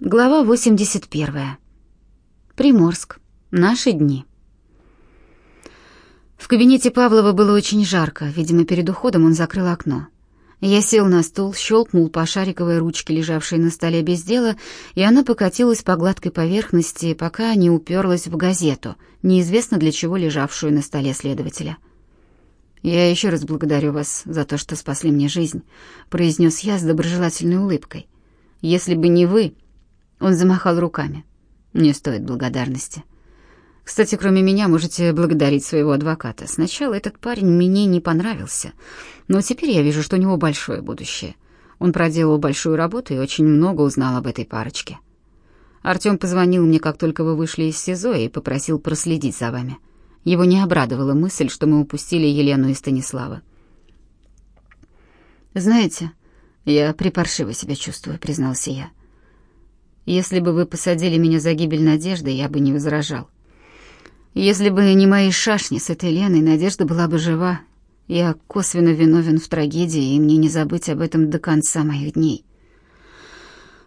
Глава 81. Приморск. Наши дни. В кабинете Павлова было очень жарко, видимо, перед уходом он закрыл окно. Я сел на стул, щелкнул по шариковой ручке, лежавшей на столе без дела, и она покатилась по гладкой поверхности, пока не уперлась в газету, неизвестно для чего лежавшую на столе следователя. «Я еще раз благодарю вас за то, что спасли мне жизнь», — произнес я с доброжелательной улыбкой. «Если бы не вы...» Он замахал руками. «Не стоит благодарности. Кстати, кроме меня можете благодарить своего адвоката. Сначала этот парень мне не понравился, но теперь я вижу, что у него большое будущее. Он проделал большую работу и очень много узнал об этой парочке. Артём позвонил мне, как только вы вышли из СИЗО, и попросил проследить за вами. Его не обрадовала мысль, что мы упустили Елену и Станислава. «Знаете, я припаршиво себя чувствую», — признался я. Если бы вы посадили меня за гибель Надежды, я бы не возражал. Если бы не мои шашни с этой Леной, Надежда была бы жива. Я косвенно виновен в трагедии, и мне не забыть об этом до конца моих дней.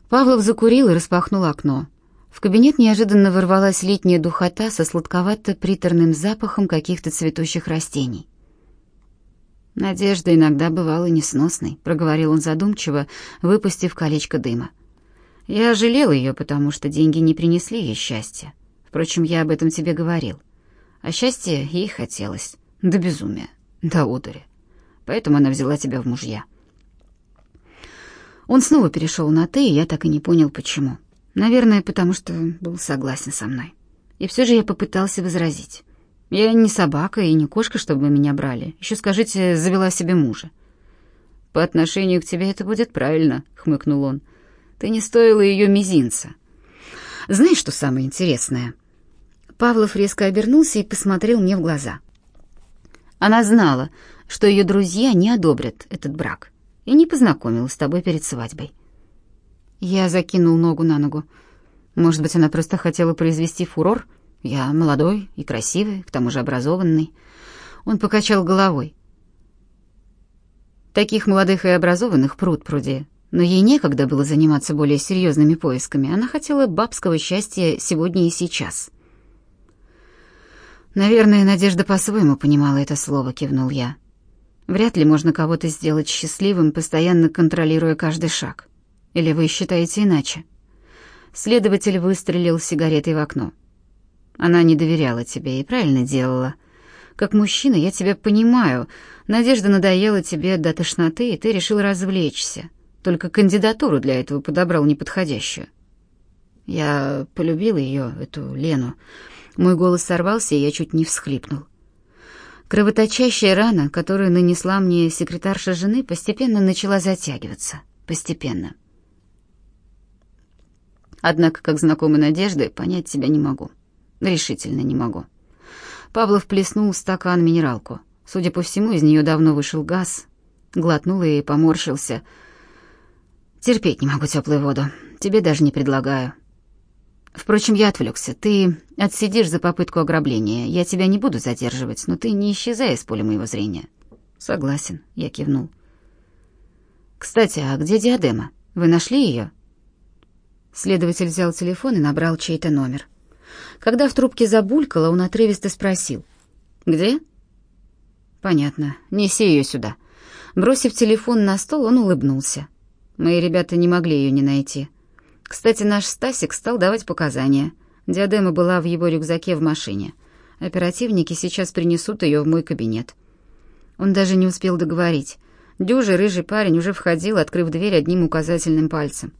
Павлов закурил и распахнул окно. В кабинет неожиданно ворвалась летняя духота со сладковато-приторным запахом каких-то цветущих растений. «Надежда иногда бывала несносной», — проговорил он задумчиво, выпустив колечко дыма. Я жалел ее, потому что деньги не принесли ей счастья. Впрочем, я об этом тебе говорил. А счастье ей хотелось. До безумия, до одури. Поэтому она взяла тебя в мужья. Он снова перешел на «ты», и я так и не понял, почему. Наверное, потому что был согласен со мной. И все же я попытался возразить. Я не собака и не кошка, чтобы меня брали. Еще скажите, завела себе мужа. «По отношению к тебе это будет правильно», — хмыкнул он. Ты не стоила ее мизинца. Знаешь, что самое интересное? Павлов резко обернулся и посмотрел мне в глаза. Она знала, что ее друзья не одобрят этот брак, и не познакомилась с тобой перед свадьбой. Я закинул ногу на ногу. Может быть, она просто хотела произвести фурор? Я молодой и красивый, к тому же образованный. Он покачал головой. Таких молодых и образованных пруд пруди но ей некогда было заниматься более серьезными поисками. Она хотела бабского счастья сегодня и сейчас. «Наверное, Надежда по-своему понимала это слово», — кивнул я. «Вряд ли можно кого-то сделать счастливым, постоянно контролируя каждый шаг. Или вы считаете иначе?» Следователь выстрелил сигаретой в окно. «Она не доверяла тебе и правильно делала. Как мужчина я тебя понимаю. Надежда надоела тебе до тошноты, и ты решил развлечься. Только кандидатуру для этого подобрал неподходящую. Я полюбил ее, эту Лену. Мой голос сорвался, и я чуть не всхлипнул. Кровоточащая рана, которую нанесла мне секретарша жены, постепенно начала затягиваться. Постепенно. Однако, как знакомый Надежды, понять себя не могу. Решительно не могу. Павлов плеснул стакан минералку. Судя по всему, из нее давно вышел газ. Глотнул и поморщился — Терпеть не могу теплую воду. Тебе даже не предлагаю. Впрочем, я отвлекся. Ты отсидишь за попытку ограбления. Я тебя не буду задерживать, но ты не исчезай из поля моего зрения. Согласен, я кивнул. Кстати, а где диадема? Вы нашли ее? Следователь взял телефон и набрал чей-то номер. Когда в трубке забулькало, он отрывисто спросил: "Где?" Понятно. Неси ее сюда. Бросив телефон на стол, он улыбнулся. Мои ребята не могли ее не найти. Кстати, наш Стасик стал давать показания. Диадема была в его рюкзаке в машине. Оперативники сейчас принесут ее в мой кабинет. Он даже не успел договорить. Дюжий рыжий парень уже входил, открыв дверь одним указательным пальцем.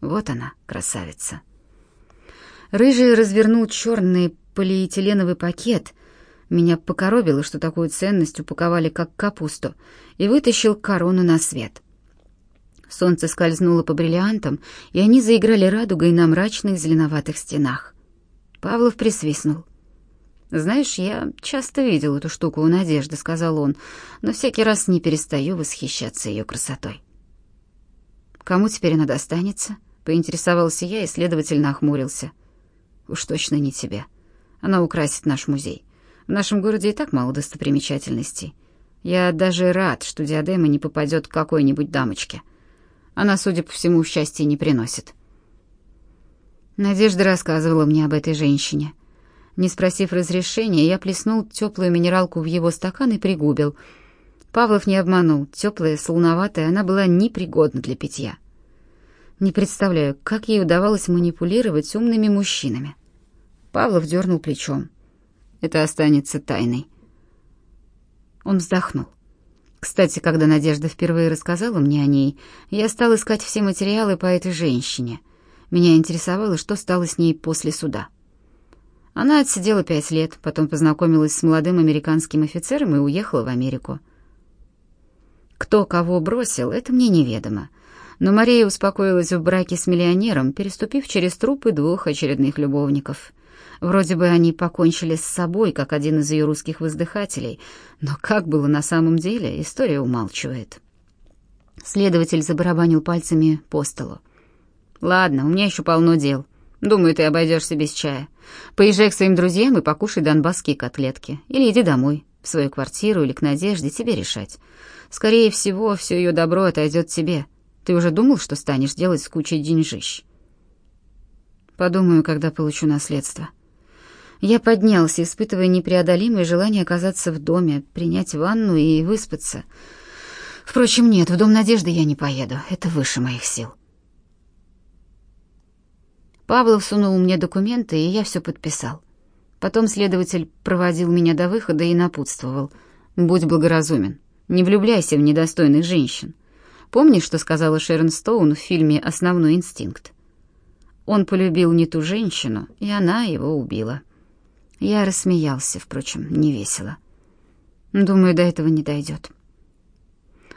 Вот она, красавица. Рыжий развернул черный полиэтиленовый пакет. Меня покоробило, что такую ценность упаковали как капусту, и вытащил корону на свет. Солнце скользнуло по бриллиантам, и они заиграли радугой на мрачных зеленоватых стенах. Павлов присвистнул. «Знаешь, я часто видел эту штуку у Надежды», — сказал он, «но всякий раз не перестаю восхищаться ее красотой». «Кому теперь она достанется?» — поинтересовался я и, следовательно, охмурился. «Уж точно не тебе. Она украсит наш музей. В нашем городе и так мало достопримечательностей. Я даже рад, что диадема не попадет к какой-нибудь дамочке». Она, судя по всему, счастья не приносит. Надежда рассказывала мне об этой женщине. Не спросив разрешения, я плеснул теплую минералку в его стакан и пригубил. Павлов не обманул. Теплая, солоноватая, она была непригодна для питья. Не представляю, как ей удавалось манипулировать умными мужчинами. Павлов дернул плечом. Это останется тайной. Он вздохнул. Кстати, когда Надежда впервые рассказала мне о ней, я стал искать все материалы по этой женщине. Меня интересовало, что стало с ней после суда. Она отсидела пять лет, потом познакомилась с молодым американским офицером и уехала в Америку. Кто кого бросил, это мне неведомо. Но Мария успокоилась в браке с миллионером, переступив через трупы двух очередных любовников. Вроде бы они покончили с собой, как один из ее русских воздыхателей, но как было на самом деле, история умалчивает. Следователь забарабанил пальцами по столу. «Ладно, у меня еще полно дел. Думаю, ты обойдешься без чая. Поезжай к своим друзьям и покушай донбасские котлетки. Или иди домой, в свою квартиру или к Надежде, тебе решать. Скорее всего, все ее добро отойдет тебе. Ты уже думал, что станешь делать с кучей деньжищ?» «Подумаю, когда получу наследство». Я поднялся, испытывая непреодолимое желание оказаться в доме, принять ванну и выспаться. Впрочем, нет, в Дом Надежды я не поеду, это выше моих сил. Павлов сунул мне документы, и я все подписал. Потом следователь проводил меня до выхода и напутствовал. «Будь благоразумен, не влюбляйся в недостойных женщин. Помнишь, что сказала Шерон Стоун в фильме «Основной инстинкт»?» Он полюбил не ту женщину, и она его убила. Я рассмеялся, впрочем, невесело. Думаю, до этого не дойдет.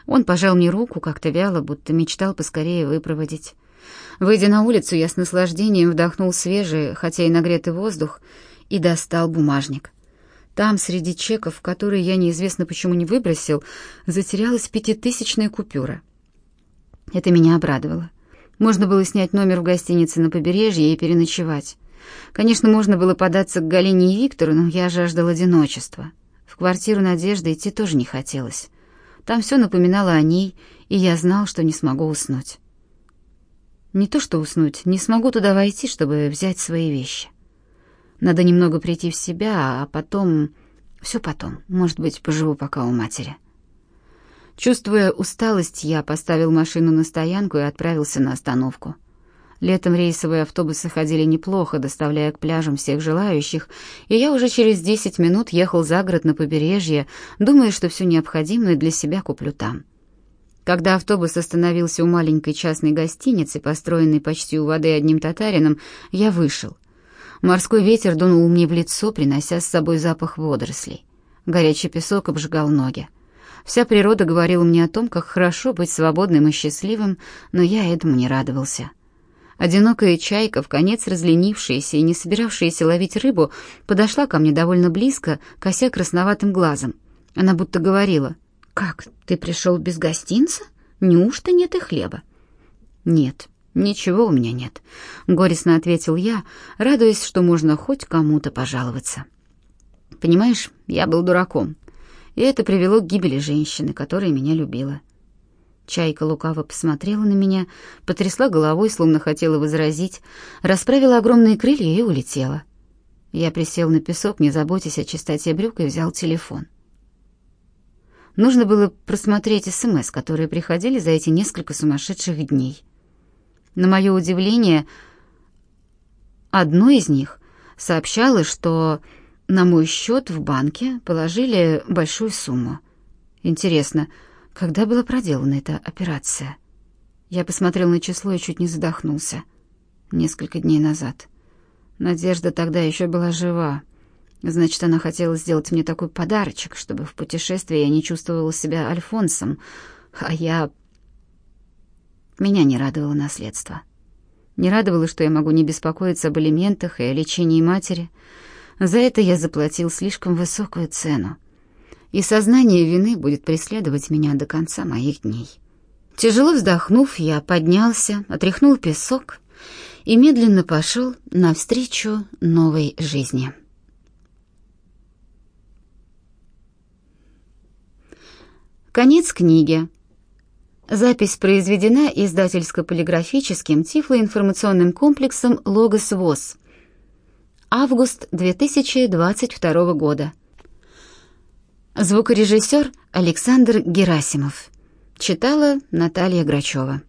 Он пожал мне руку как-то вяло, будто мечтал поскорее выпроводить. Выйдя на улицу, я с наслаждением вдохнул свежий, хотя и нагретый воздух, и достал бумажник. Там, среди чеков, которые я неизвестно почему не выбросил, затерялась пятитысячная купюра. Это меня обрадовало. Можно было снять номер в гостинице на побережье и переночевать. Конечно, можно было податься к Галине и Виктору, но я жаждал одиночества. В квартиру Надежды идти тоже не хотелось. Там все напоминало о ней, и я знал, что не смогу уснуть. Не то что уснуть, не смогу туда войти, чтобы взять свои вещи. Надо немного прийти в себя, а потом... Все потом. Может быть, поживу пока у матери. Чувствуя усталость, я поставил машину на стоянку и отправился на остановку. Летом рейсовые автобусы ходили неплохо, доставляя к пляжам всех желающих, и я уже через 10 минут ехал за город на побережье, думая, что все необходимое для себя куплю там. Когда автобус остановился у маленькой частной гостиницы, построенной почти у воды одним татарином, я вышел. Морской ветер дунул мне в лицо, принося с собой запах водорослей. Горячий песок обжигал ноги. Вся природа говорила мне о том, как хорошо быть свободным и счастливым, но я этому не радовался. Одинокая чайка, в конец разленившаяся и не собиравшаяся ловить рыбу, подошла ко мне довольно близко, кося красноватым глазом. Она будто говорила, «Как, ты пришел без гостинца? Неужто нет и хлеба?» «Нет, ничего у меня нет», — горестно ответил я, радуясь, что можно хоть кому-то пожаловаться. «Понимаешь, я был дураком, и это привело к гибели женщины, которая меня любила. Чайка лукаво посмотрела на меня, потрясла головой, словно хотела возразить, расправила огромные крылья и улетела. Я присел на песок, не заботясь о чистоте брюк, и взял телефон. Нужно было просмотреть СМС, которые приходили за эти несколько сумасшедших дней. На мое удивление, одно из них сообщало, что на мой счет в банке положили большую сумму. Интересно, когда была проделана эта операция? Я посмотрел на число и чуть не задохнулся. Несколько дней назад. Надежда тогда еще была жива. Значит, она хотела сделать мне такой подарочек, чтобы в путешествии я не чувствовала себя Альфонсом, а я... Меня не радовало наследство. Не радовало, что я могу не беспокоиться об элементах и о лечении матери. За это я заплатил слишком высокую цену и сознание вины будет преследовать меня до конца моих дней. Тяжело вздохнув, я поднялся, отряхнул песок и медленно пошел навстречу новой жизни. Конец книги. Запись произведена издательско-полиграфическим тифлоинформационным комплексом «Логос ВОЗ». Август 2022 года. Звукорежиссер Александр Герасимов. Читала Наталья Грачева.